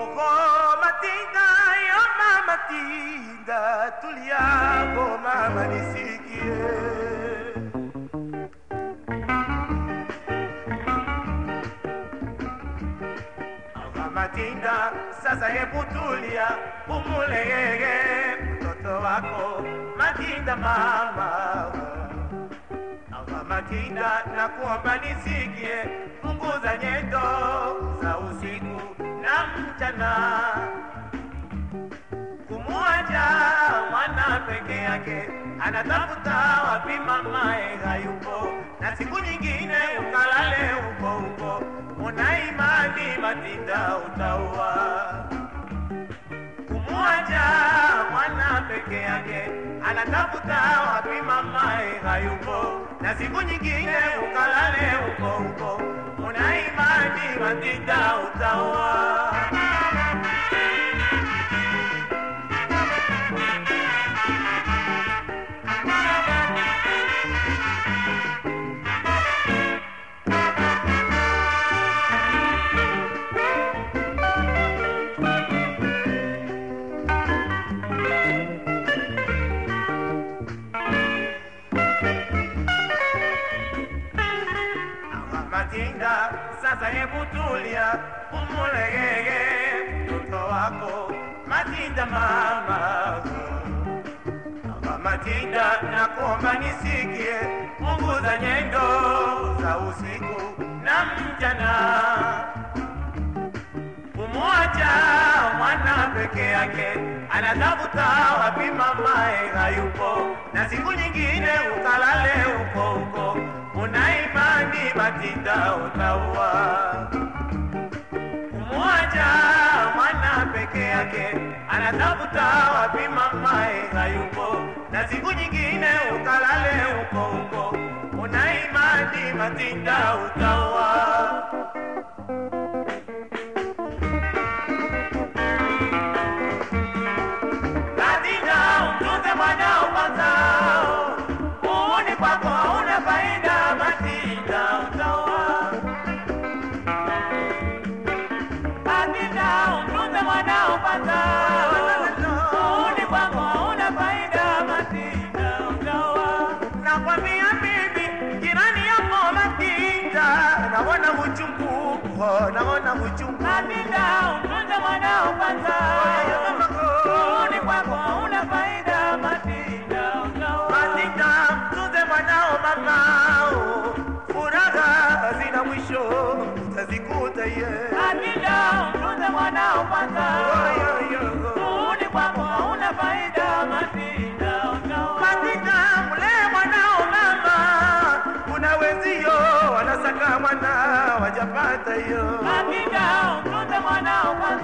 Ogo matinda yo mama tinda tulia go mama nisikie. Ogo matinda sasa hebu tulia umulege mtoto wako matinda mama Ava Matinda na kuomba nisikie, punguza nyendo za usiku na mchana. Kumwacha mwana peke yake, anatafuta wapi mamae hayupo, na siku nyingine ukalale huko huko, una imani Matinda utaua. Kumwacha mwana peke yake, anatafuta wapi mamae hayuko, na siku nyingine ukalale huko huko, una imani matita utaoa. Sasa hebu tulia, umulegege mtoto wako Matinda mama. mama Matinda, nakuomba nisikie, punguza nyendo za usiku na mchana. Kumwacha mwana peke yake, anatafuta wapi mamae hayupo, na siku nyingine ukalale huko huko, una imani Matinda utaua. Kumwacha mwana peke yake, anatafuta wapi mamae hayupo, na siku nyingine ukalale huko huko, una imani Matinda utaua. Oh. Matinda, umtunze mwanao kwanza. Kwako hauna faida, Matinda. Matinda, mtunze mwanao mama, furaha hazina mwisho, utazikuta ye. Matinda, mtunze mwanao kwanza. Wajapata yo. Matinda, mtunze mwanao kwanza. Uone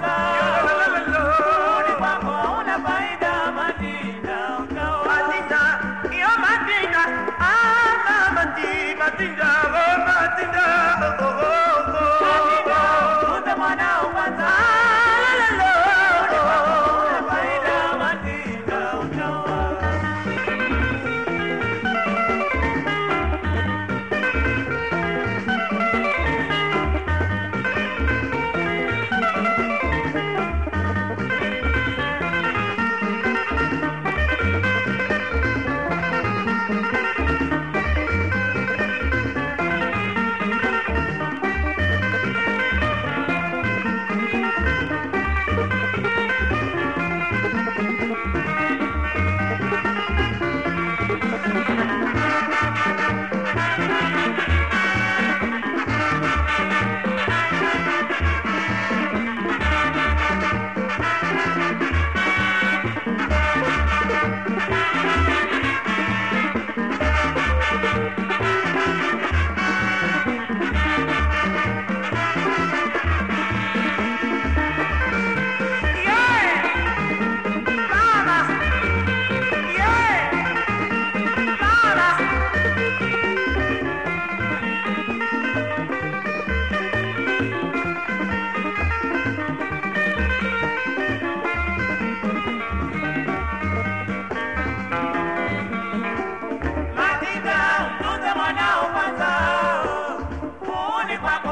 Bye-bye.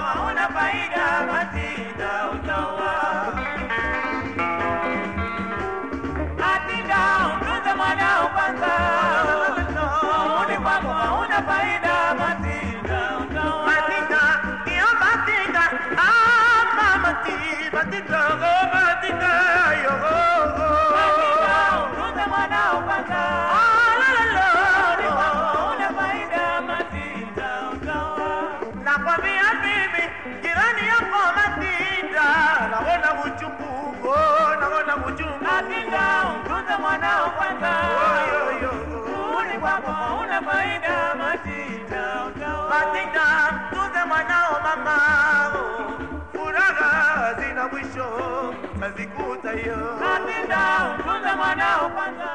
Mtunze mwanao mamao, furaha zina mwisho, tazikuta hiyo. Matinda, mtunze mwanao kwanza.